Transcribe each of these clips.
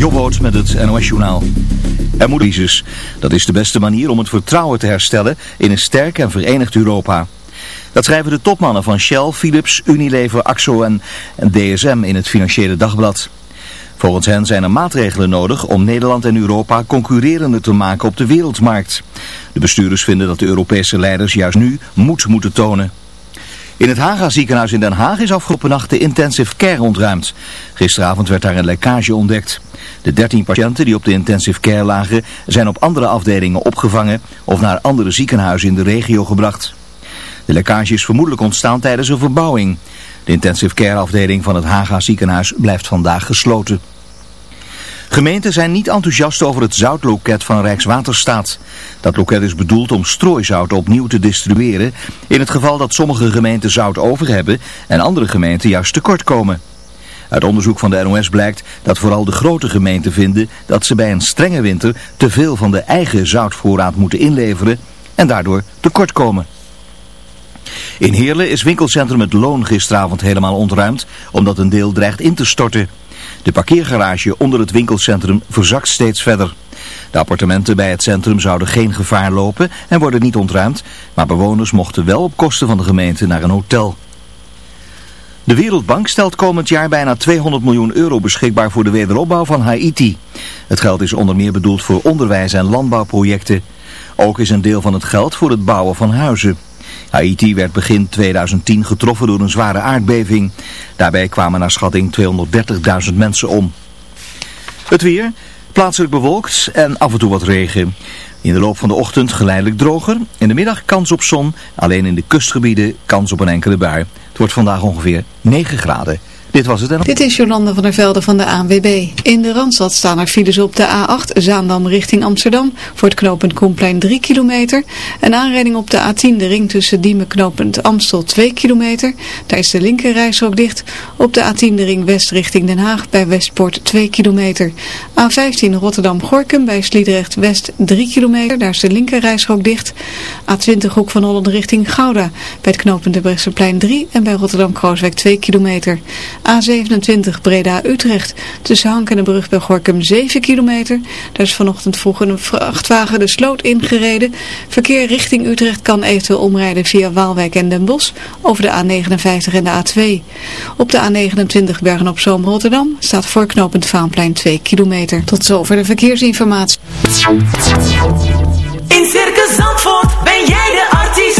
Jobboot met het NOS-journaal. Er moet. Dat is de beste manier om het vertrouwen te herstellen in een sterk en verenigd Europa. Dat schrijven de topmannen van Shell, Philips, Unilever, Axo en, en DSM in het Financiële Dagblad. Volgens hen zijn er maatregelen nodig om Nederland en Europa concurrerender te maken op de wereldmarkt. De bestuurders vinden dat de Europese leiders juist nu moed moeten tonen. In het Haga ziekenhuis in Den Haag is afgelopen nacht de intensive care ontruimd. Gisteravond werd daar een lekkage ontdekt. De 13 patiënten die op de intensive care lagen zijn op andere afdelingen opgevangen of naar andere ziekenhuizen in de regio gebracht. De lekkage is vermoedelijk ontstaan tijdens een verbouwing. De intensive care afdeling van het Haga ziekenhuis blijft vandaag gesloten. Gemeenten zijn niet enthousiast over het zoutloket van Rijkswaterstaat. Dat loket is bedoeld om strooizout opnieuw te distribueren in het geval dat sommige gemeenten zout over hebben en andere gemeenten juist tekort komen. Uit onderzoek van de NOS blijkt dat vooral de grote gemeenten vinden dat ze bij een strenge winter te veel van de eigen zoutvoorraad moeten inleveren en daardoor tekort komen. In Heerlen is winkelcentrum Het Loon gisteravond helemaal ontruimd omdat een deel dreigt in te storten. De parkeergarage onder het winkelcentrum verzakt steeds verder. De appartementen bij het centrum zouden geen gevaar lopen en worden niet ontruimd, maar bewoners mochten wel op kosten van de gemeente naar een hotel. De Wereldbank stelt komend jaar bijna 200 miljoen euro beschikbaar voor de wederopbouw van Haiti. Het geld is onder meer bedoeld voor onderwijs- en landbouwprojecten. Ook is een deel van het geld voor het bouwen van huizen. Haiti werd begin 2010 getroffen door een zware aardbeving. Daarbij kwamen naar schatting 230.000 mensen om. Het weer, plaatselijk bewolkt en af en toe wat regen. In de loop van de ochtend geleidelijk droger. In de middag kans op zon, alleen in de kustgebieden kans op een enkele bui. Het wordt vandaag ongeveer 9 graden. Dit was het en... Dit is Jolande van der Velde van de ANWB. In de Randstad staan er files op de A8 Zaandam richting Amsterdam. Voor het knooppunt Koenplein 3 kilometer. Een aanrijding op de A10 de ring tussen Diemen knooppunt Amstel 2 kilometer. Daar is de linker ook dicht. Op de A10 de ring west richting Den Haag bij Westpoort 2 kilometer. A15 Rotterdam-Gorkum bij Sliedrecht West 3 kilometer. Daar is de linker ook dicht. A20 Hoek van Holland richting Gouda. Bij het knooppunt de Brechtseplein 3 en bij Rotterdam-Krooswijk 2 kilometer. A27 Breda-Utrecht. Tussen Hank en de brug bij Gorkum 7 kilometer. Daar is vanochtend vroeg een vrachtwagen de sloot ingereden. Verkeer richting Utrecht kan eventueel omrijden via Waalwijk en Den Bosch over de A59 en de A2. Op de A29 Bergen op Zoom Rotterdam staat voorknopend Vaanplein 2 kilometer. Tot zover de verkeersinformatie. In Circus Zandvoort ben jij de artiest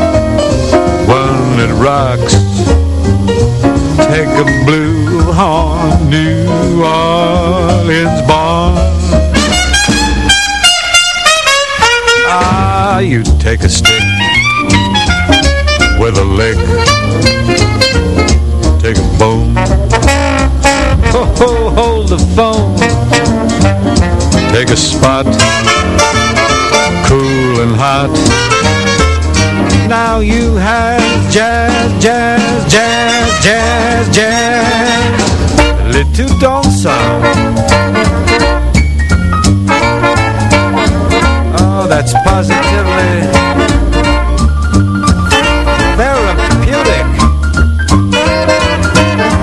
that rocks. Take a blue horn New Orleans bar Ah, you take a stick With a lick. Take a bone. Oh, hold the phone. Take a spot. Cool and hot. Now you have jazz, jazz, jazz, jazz, jazz. Little don't. Oh, that's positively.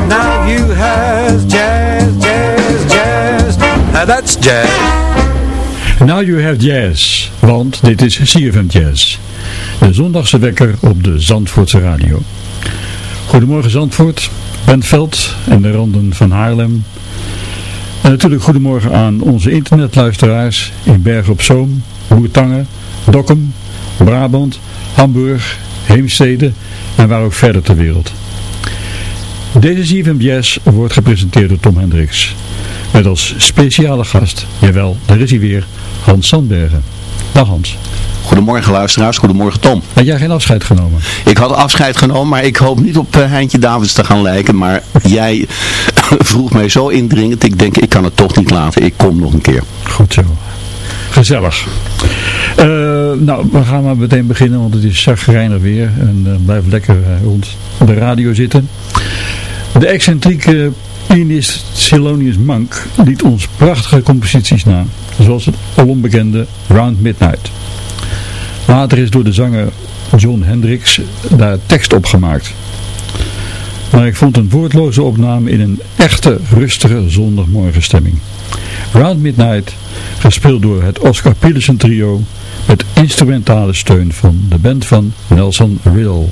Now you have jazz, jazz, jazz. Now that's jazz. Now you have jazz, want dit is CFM Jazz. De zondagse wekker op de Zandvoortse radio. Goedemorgen Zandvoort, Bentveld en de randen van Haarlem. En natuurlijk goedemorgen aan onze internetluisteraars in Bergen op Zoom, Boertangen, Dokkum, Brabant, Hamburg, Heemstede en waar ook verder ter wereld. Deze CFM Jazz wordt gepresenteerd door Tom Hendricks. Met als speciale gast, jawel, daar is hij weer, Hans Sandbergen. Dag Hans. Goedemorgen luisteraars, goedemorgen Tom. Had jij geen afscheid genomen? Ik had afscheid genomen, maar ik hoop niet op uh, Heintje Davids te gaan lijken. Maar jij vroeg mij zo indringend, ik denk ik kan het toch niet laten. Ik kom nog een keer. Goed zo. Gezellig. Uh, nou, we gaan maar meteen beginnen, want het is zagrijnig weer. En uh, blijf lekker rond de radio zitten. De excentrieke pianist Silonius Monk liet ons prachtige composities na. Zoals het onbekende Round Midnight. Later is door de zanger John Hendricks daar tekst op gemaakt. Maar ik vond een woordloze opname in een echte rustige zondagmorgenstemming. Round Midnight, gespeeld door het Oscar Peterson trio, met instrumentale steun van de band van Nelson Riddle.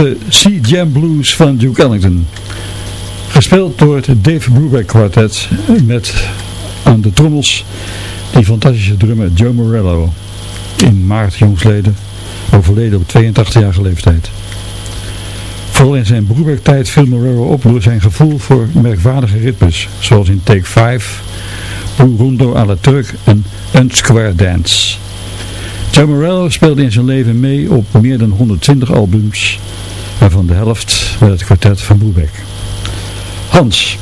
De Sea Jam Blues van Duke Ellington. Gespeeld door het Dave Brubeck Quartet met aan de trommels die fantastische drummer Joe Morello. In maart jongsleden, overleden op 82-jarige leeftijd. Vooral in zijn Brubeck-tijd viel Morello op door zijn gevoel voor merkwaardige ritmes, zoals in Take 5, Blue Rondo à la Turk en Unsquare Dance. Joe Morello speelde in zijn leven mee op meer dan 120 albums, waarvan de helft met het kwartet van Brubeck. Hans,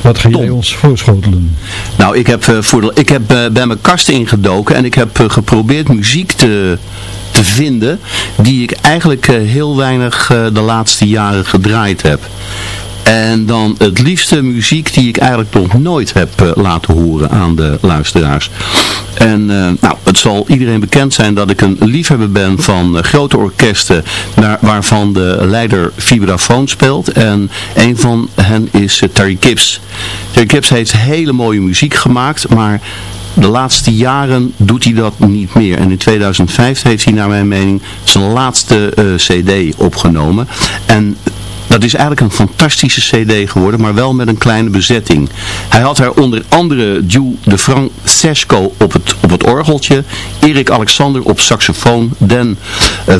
wat ga jij ons voorschotelen? Nou, ik heb, eh, voor de, ik heb eh, bij mijn kast ingedoken en ik heb eh, geprobeerd muziek te, te vinden die ik eigenlijk heel weinig de laatste jaren gedraaid heb. En dan het liefste muziek die ik eigenlijk nog nooit heb eh, laten horen aan de luisteraars. En eh, nou, het zal iedereen bekend zijn dat ik een liefhebber ben van eh, grote orkesten waarvan de leider vibrafoon speelt. En een van hen is Terry Gibbs. Terry Gibbs heeft hele mooie muziek gemaakt, maar de laatste jaren doet hij dat niet meer. En in 2005 heeft hij naar mijn mening zijn laatste cd opgenomen. En dat is eigenlijk een fantastische cd geworden, maar wel met een kleine bezetting. Hij had daar onder andere Jules de Francesco op het, op het orgeltje, Erik Alexander op saxofoon, Dan uh,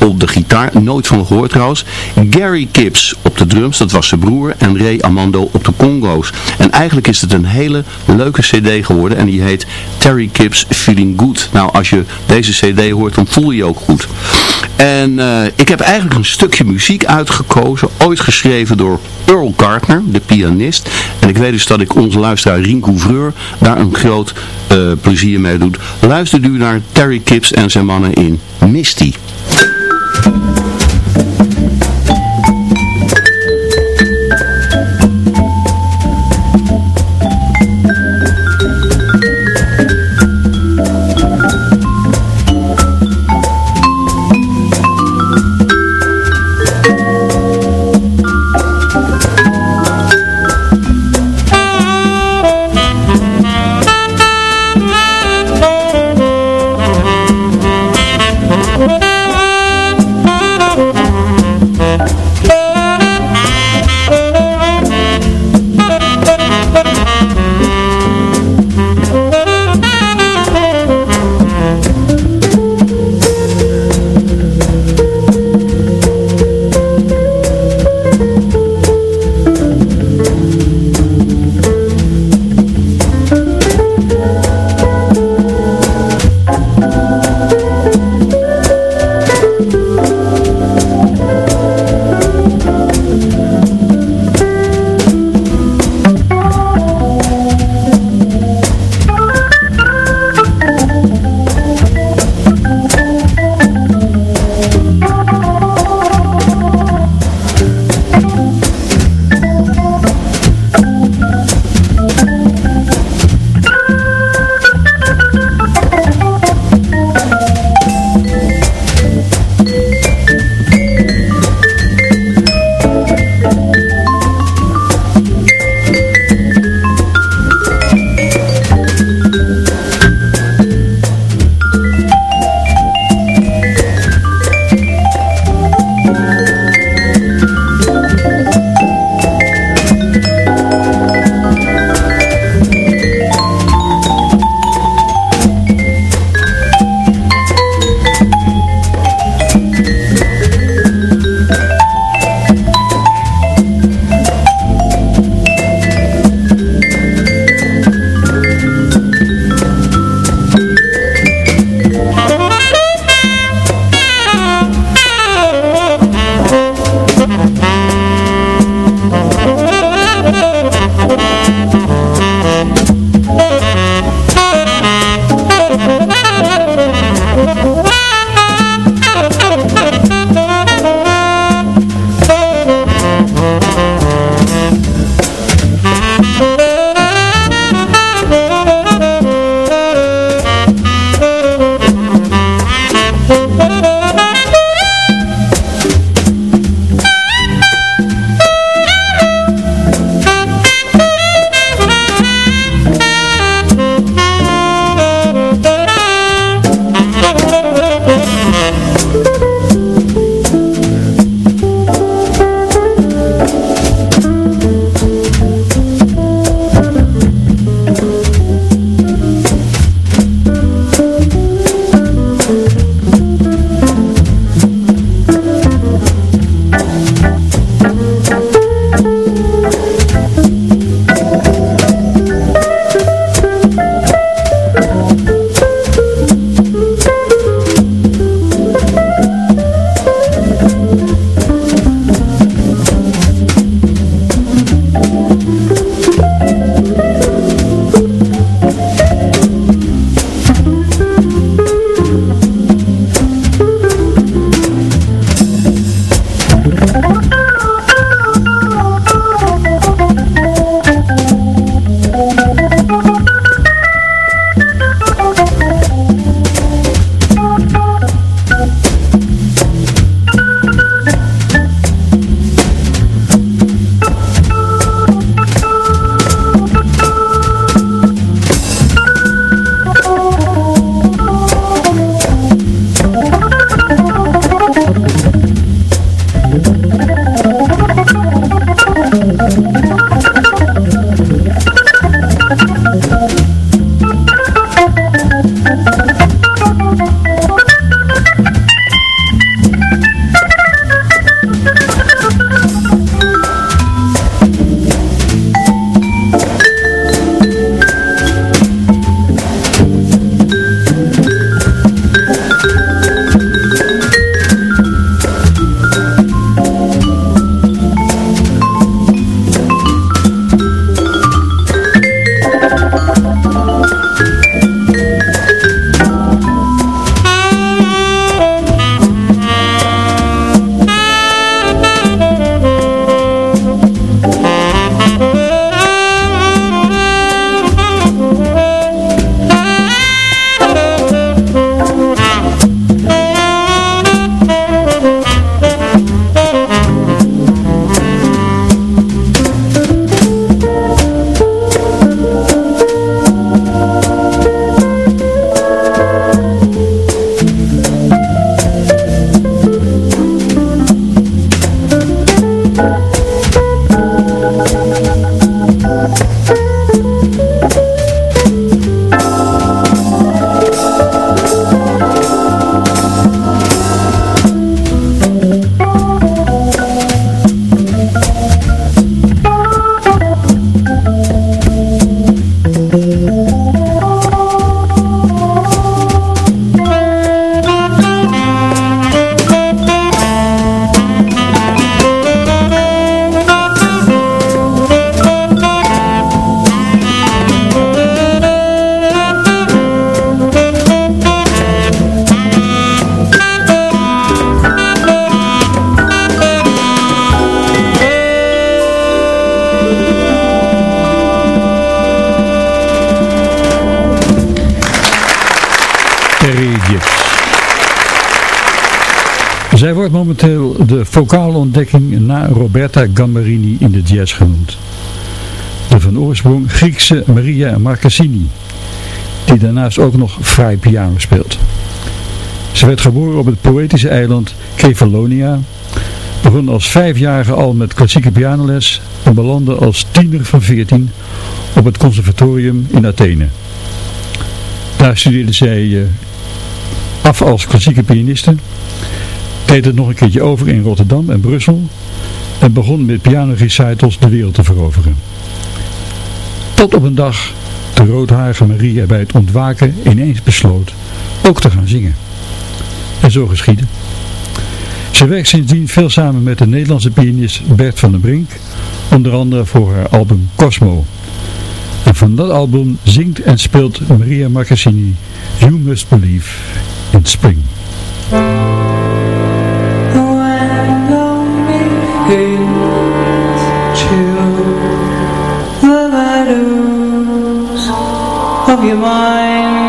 op de gitaar, nooit van gehoord trouwens. Gary Gibbs op de drums, dat was zijn broer. En Ray Amando op de congo's. En eigenlijk is het een hele leuke cd geworden. En die heet Terry Gibbs Feeling Good. Nou, als je deze cd hoort, dan voel je je ook goed. En uh, ik heb eigenlijk een stukje muziek uitgekozen. Ooit geschreven door Earl Gardner, de pianist. En ik weet dus dat ik onze luisteraar Rien Couvreur daar een groot uh, plezier mee doet. Luister u naar Terry Gibbs en zijn mannen in Misty. Thank you. Vocale ontdekking na Roberta Gambarini in de jazz genoemd. De van oorsprong Griekse Maria Marcassini, die daarnaast ook nog fraai piano speelt. Ze werd geboren op het poëtische eiland Kefalonia, begon als vijfjarige al met klassieke pianoles en belandde als tiener van 14 op het conservatorium in Athene. Daar studeerde zij eh, af als klassieke pianiste, deed het nog een keertje over in Rotterdam en Brussel en begon met pianorecitals de wereld te veroveren. Tot op een dag de roodharige Maria bij het ontwaken ineens besloot ook te gaan zingen. En zo geschiedde. Ze werkt sindsdien veel samen met de Nederlandse pianist Bert van den Brink, onder andere voor haar album Cosmo. En van dat album zingt en speelt Maria Marcassini You Must Believe in Spring. Of your mind.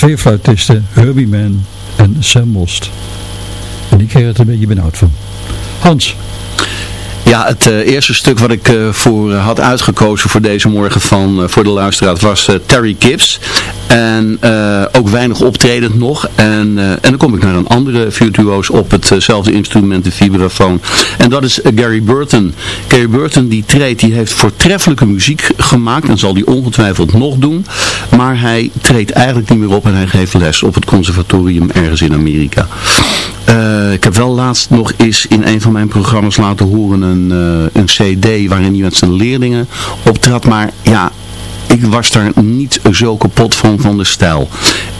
Twee fluitisten, Herbie Mann en Sam Most. En ik kreeg het een beetje benauwd van. Hans. Ja, het uh, eerste stuk wat ik uh, voor uh, had uitgekozen voor deze morgen van, voor de luisteraar was Terry Gibbs. En ook weinig optredend nog. En, en dan kom ik naar een andere virtuoos op hetzelfde instrument, de vibrafoon. En dat is Gary Burton. Gary Burton die treedt, die heeft voortreffelijke muziek gemaakt. En zal die ongetwijfeld nog doen. Maar hij treedt eigenlijk niet meer op en hij geeft les op het conservatorium ergens in Amerika. ik heb wel laatst nog eens in een van mijn programma's laten horen een, uh, een cd waarin hij met zijn leerlingen optrad. Maar ja, ik was daar niet zo kapot van, van de stijl.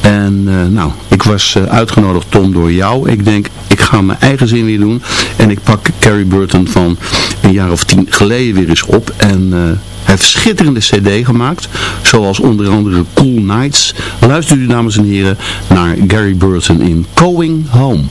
En uh, nou, ik was uh, uitgenodigd Tom door jou. Ik denk, ik ga mijn eigen zin weer doen. En ik pak Carrie Burton van een jaar of tien geleden weer eens op. En uh, hij heeft schitterende cd gemaakt. Zoals onder andere Cool Nights. Luister u dames en heren naar Gary Burton in Going Home.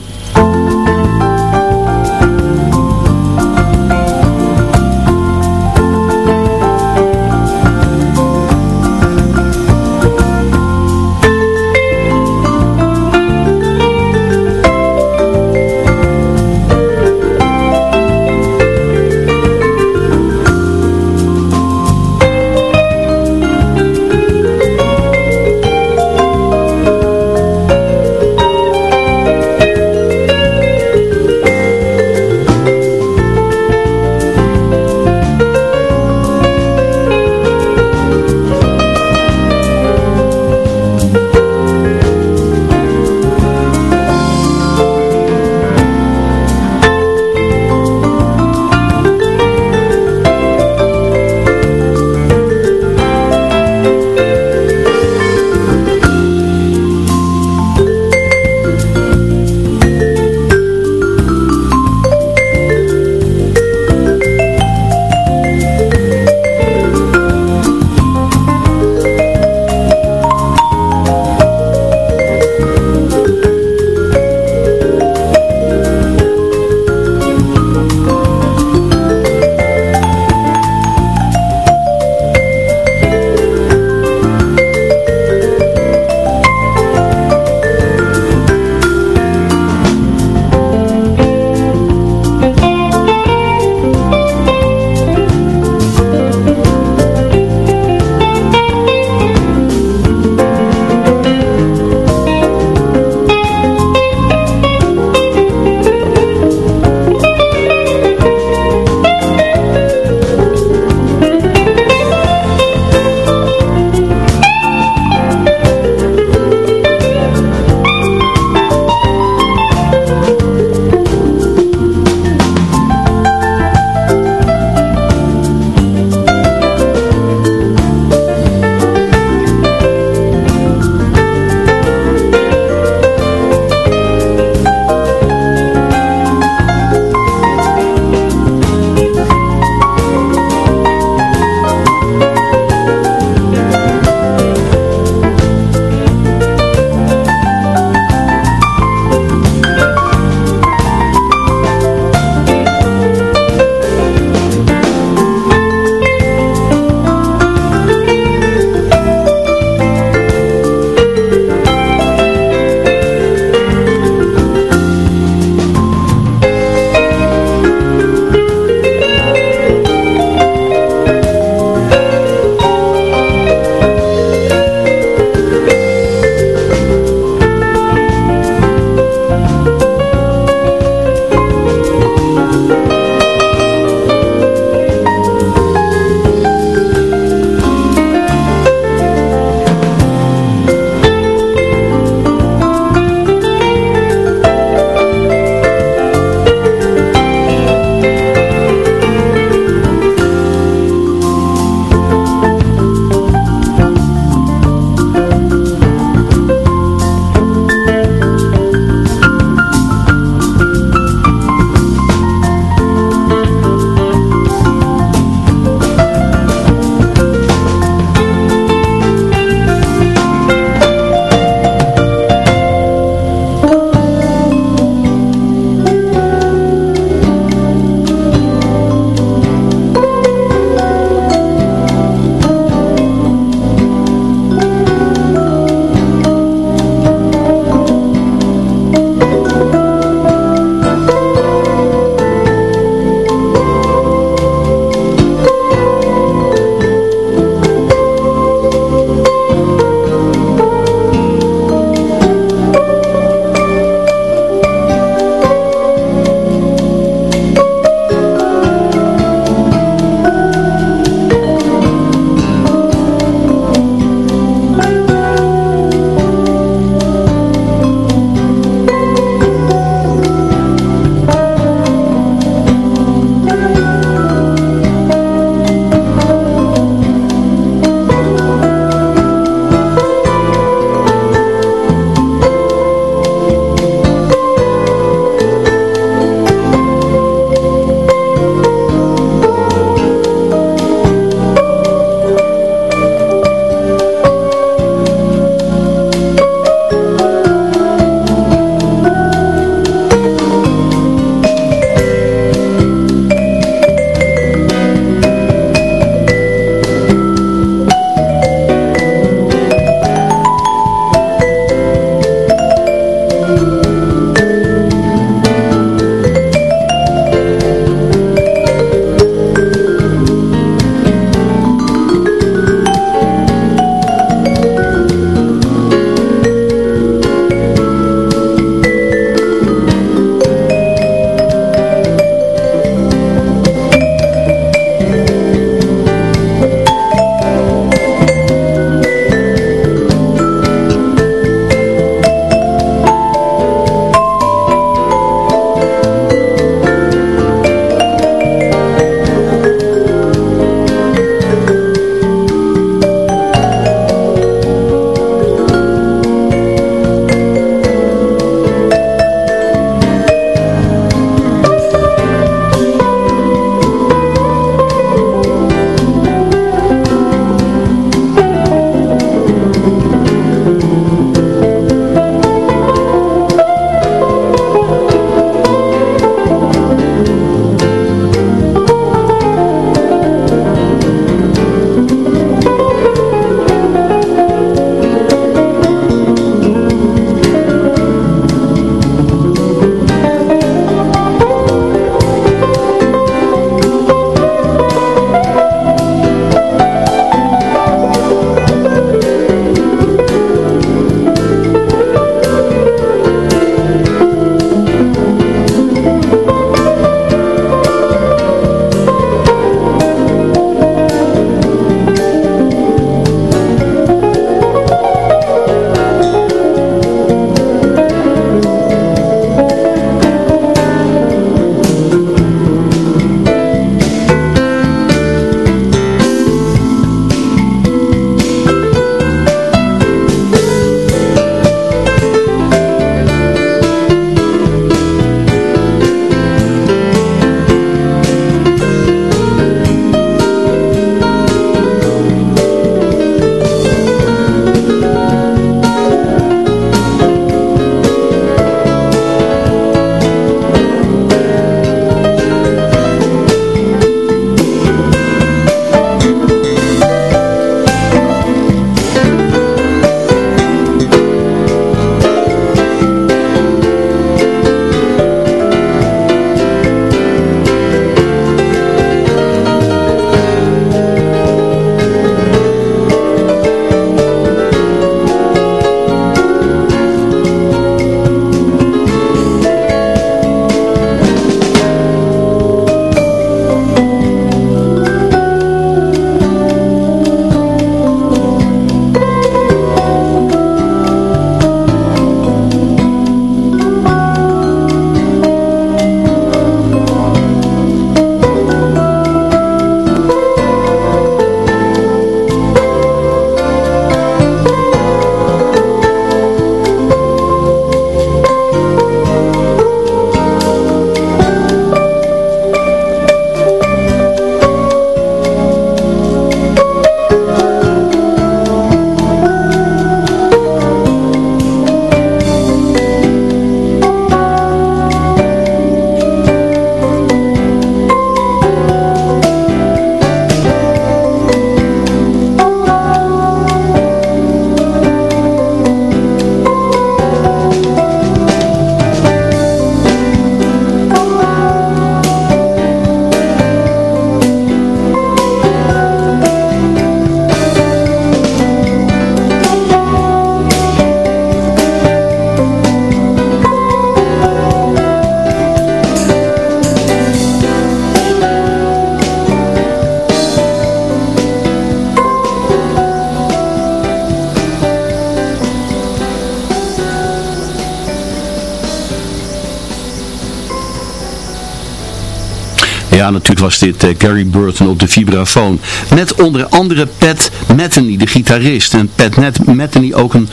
Natuurlijk was dit uh, Gary Burton op de vibrafoon. Met onder andere Pat Metheny, de gitarist. En Pat Metheny ook een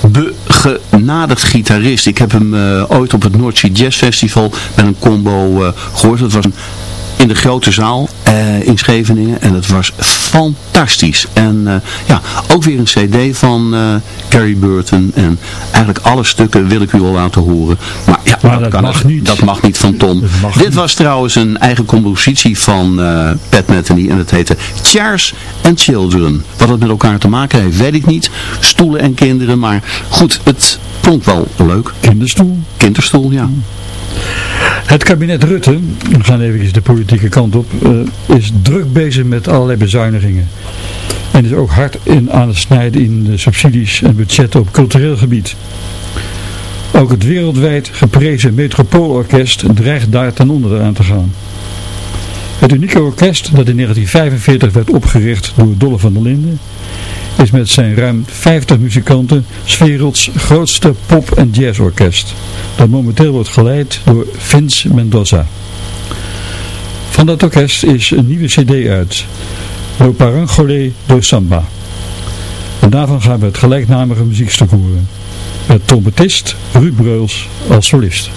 begenadigd gitarist. Ik heb hem uh, ooit op het Sea Jazz Festival met een combo uh, gehoord. Dat was in de grote zaal in Scheveningen. En het was fantastisch. En ja, ook weer een cd van Gary Burton. En eigenlijk alle stukken wil ik u al laten horen. Maar ja, maar dat, mag niet. dat mag niet van Tom. Dit niet. was trouwens een eigen compositie van Pat Metheny. En het heette Chairs and Children. Wat het met elkaar te maken heeft, weet ik niet. Stoelen en kinderen. Maar goed, het klonk wel leuk. Kinderstoel. Kinderstoel, ja. Het kabinet Rutte, we gaan even de politieke kant op, uh, is druk bezig met allerlei bezuinigingen. En is ook hard in, aan het snijden in de subsidies en budgetten op cultureel gebied. Ook het wereldwijd geprezen Metropoolorkest dreigt daar ten onder aan te gaan. Het unieke orkest dat in 1945 werd opgericht door Dolle van der Linden is met zijn ruim 50 muzikanten 's werelds grootste pop- en jazzorkest, dat momenteel wordt geleid door Vince Mendoza. Van dat orkest is een nieuwe cd uit, Lo Parangolé do Samba. En daarvan gaan we het gelijknamige muziekstuk horen, met trompetist Ruud Breuls als solist.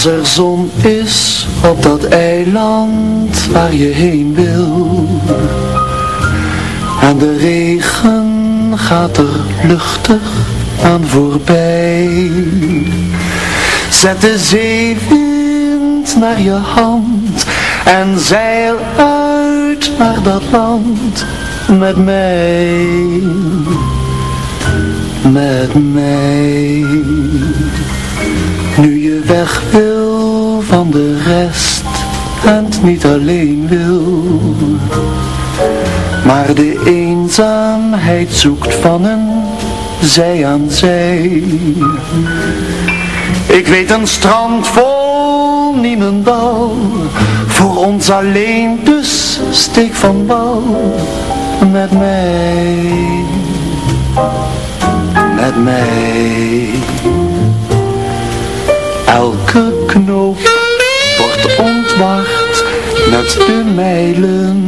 Als er zon is op dat eiland waar je heen wil. En de regen gaat er luchtig aan voorbij. Zet de zeewind naar je hand En zeil uit naar dat land met mij. Met mij weg wil van de rest en niet alleen wil. Maar de eenzaamheid zoekt van een zij aan zij. Ik weet een strand vol niemendal Voor ons alleen dus steek van wal Met mij Met mij de mijlen.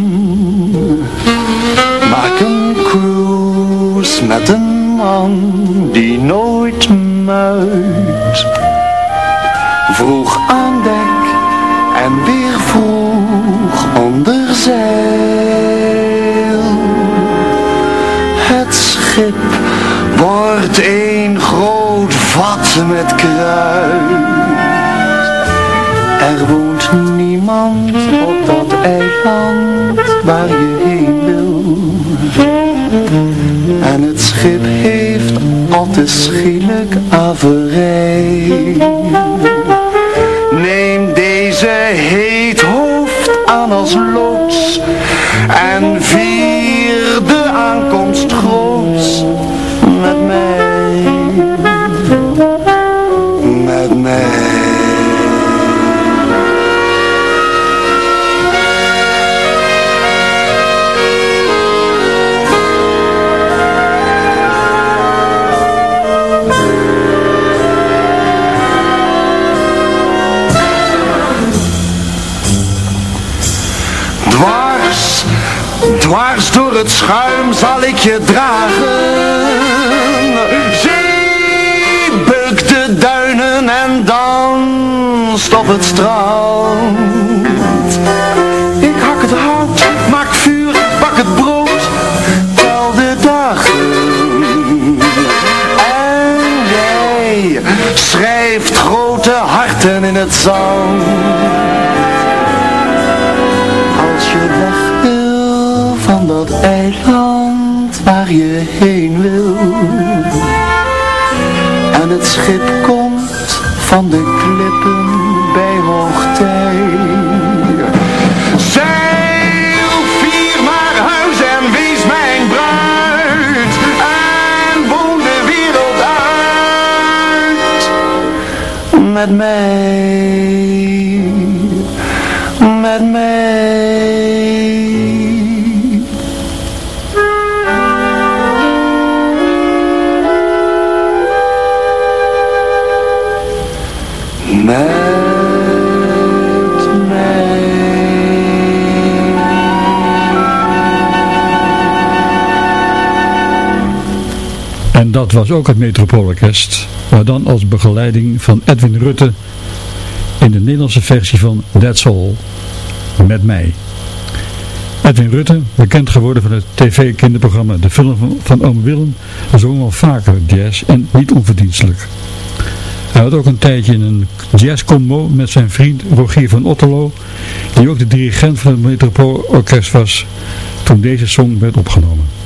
Maak een cruise met een man die nooit muit. Vroeg aan dek en weer vroeg onder zeil. Het schip wordt een groot vat met kruid. Er woont niemand eiland waar je heen wil. En het schip heeft al te schielijk averij. Neem deze heet hoofd aan als loods en vier de aankomst groots door het schuim zal ik je dragen. Zee, beuk de duinen en danst op het strand. Ik hak het hout, maak vuur, bak het brood, tel de dagen. En jij schrijft grote harten in het zand. Je heen wil. En het schip komt van de klippen bij hoogtij. Zeil vier naar huis en wees mijn bruid. En woon de wereld uit. Met mij dat was ook het Metropoolorkest, maar dan als begeleiding van Edwin Rutte in de Nederlandse versie van That's All, met mij. Edwin Rutte, bekend geworden van het tv-kinderprogramma De Film van, Oom Willem, zong al vaker jazz en niet onverdienstelijk. Hij had ook een tijdje een jazzcombo met zijn vriend Rogier van Otterlo, die ook de dirigent van het Metropoolorkest was toen deze song werd opgenomen.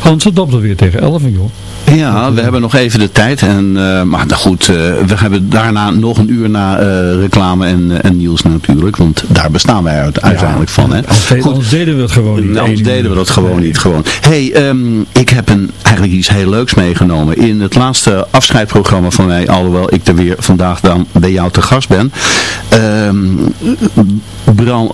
Hans, het dopt weer tegen 11 joh. Ja, we hebben nog even de tijd. En, uh, maar nou goed, uh, we hebben daarna nog een uur na uh, reclame en, en nieuws natuurlijk. Want daar bestaan wij uit, uiteindelijk van. Hè. Anders, goed. deden we het gewoon niet. Anders deden we dat gewoon nee. niet. Gewoon. hey, um, ik heb een, eigenlijk iets heel leuks meegenomen. In het laatste afscheidprogramma van mij, alhoewel ik er weer vandaag dan bij jou te gast ben. Um,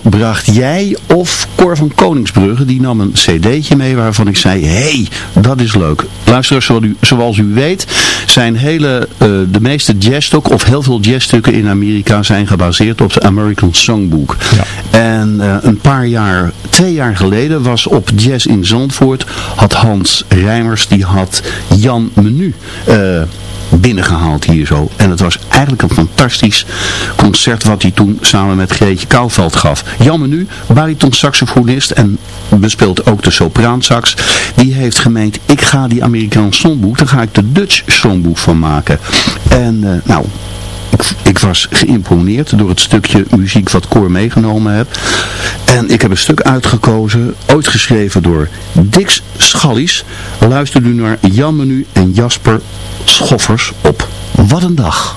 bracht jij of Cor van Koningsbrugge, die nam een cd'tje mee waarvan ik zei, hey, dat is leuk. Luisteraars, zoals u weet, zijn hele, uh, de meeste jazzstukken, of heel veel jazzstukken in Amerika zijn gebaseerd op de American Songbook. Ja. En uh, een paar jaar, twee jaar geleden was op Jazz in Zandvoort, had Hans Rijmers, die had Jan Menu uh, binnengehaald hier zo. En het was eigenlijk een fantastisch concert wat hij toen samen met Greetje Kouwveld gaf. Jan Menu, bariton saxofonist en bespeelt ook de sopraansax. Die heeft gemeend, ik ga die Amerikaanse songboek, daar ga ik de Dutch songboek van maken. En uh, nou, ik, was geïmponeerd door het stukje muziek wat Koor meegenomen heb. En ik heb een stuk uitgekozen, ooit geschreven door Dix Schallies. Luister nu naar Jan Menu en Jasper Schoffers op Wat een Dag.